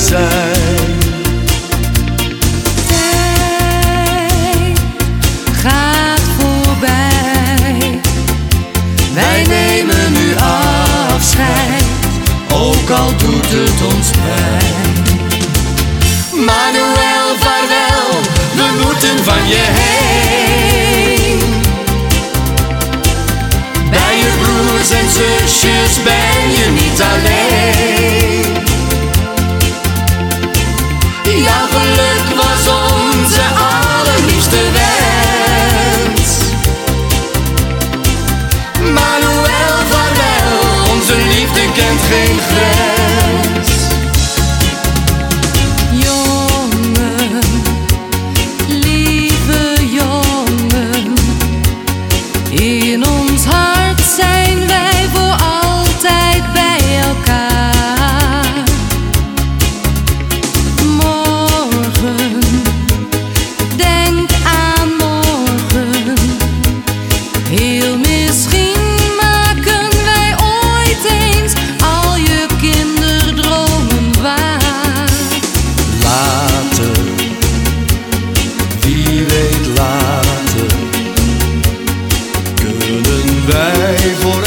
zijn. Gaat voorbij. Wij nemen nu afscheid, ook al doet het ons pijn. Manuel, vaarwel, we moeten van je heen. Bij je broers en zusjes ben je niet alleen. Jouw geluk was onze allerliefste wens. Manuel, vaarwel, onze liefde kent geen grens. Wij voor